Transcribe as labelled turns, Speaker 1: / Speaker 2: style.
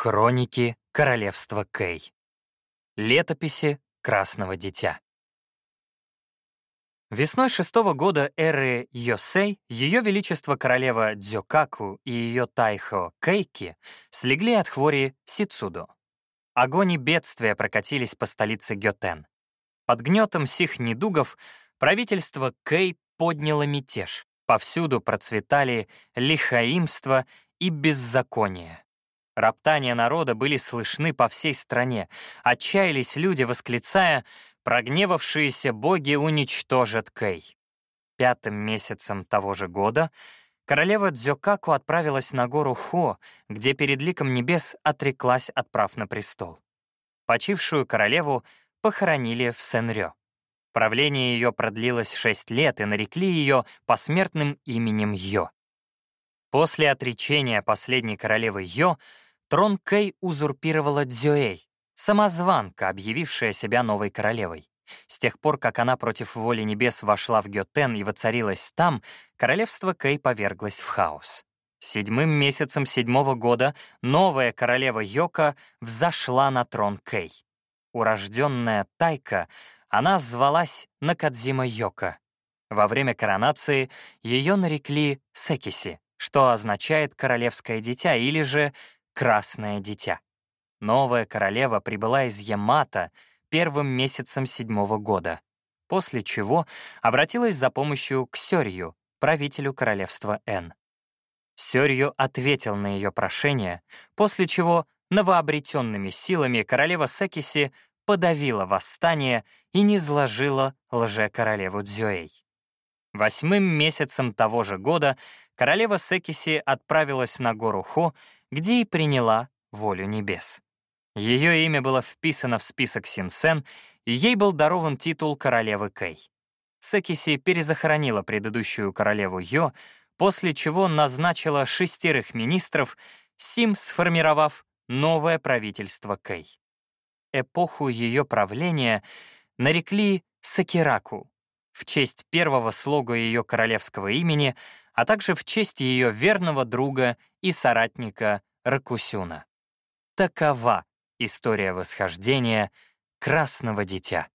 Speaker 1: Хроники королевства Кэй. Летописи Красного Дитя. Весной шестого года эры Йосей Ее Величество королева Дзёкаку и ее тайхо Кейки слегли от хвори Сицудо. Огонь и бедствия прокатились по столице Гётен. Под гнетом сих недугов правительство Кэй подняло мятеж. Повсюду процветали лихаимство и беззаконие. Роптания народа были слышны по всей стране. Отчаялись люди, восклицая «Прогневавшиеся боги уничтожат Кэй». Пятым месяцем того же года королева Дзёкаку отправилась на гору Хо, где перед ликом небес отреклась от прав на престол. Почившую королеву похоронили в Сенрё. Правление ее продлилось шесть лет и нарекли ее посмертным именем Йо. После отречения последней королевы Йо Трон Кэй узурпировала Дзюэй, самозванка, объявившая себя новой королевой. С тех пор, как она против воли небес вошла в Гётен и воцарилась там, королевство Кэй поверглось в хаос. Седьмым месяцем седьмого года новая королева Йока взошла на трон Кэй. Урожденная Тайка, она звалась Накадзима Йока. Во время коронации ее нарекли Секиси, что означает «королевское дитя» или же красное дитя. Новая королева прибыла из Ямата первым месяцем седьмого года, после чего обратилась за помощью к Сёрью, правителю королевства Н. Сёрью ответил на ее прошение, после чего новообретенными силами королева Секиси подавила восстание и низложила лже-королеву Дзюэй. Восьмым месяцем того же года королева Секиси отправилась на гору Хо где и приняла волю небес. Ее имя было вписано в список Синсен, и ей был дарован титул королевы Кэй. Секиси перезахоронила предыдущую королеву Йо, после чего назначила шестерых министров, Сим сформировав новое правительство Кэй. Эпоху ее правления нарекли Сакираку в честь первого слога ее королевского имени, а также в честь ее верного друга и соратника Ракусюна. Такова история восхождения Красного Дитя.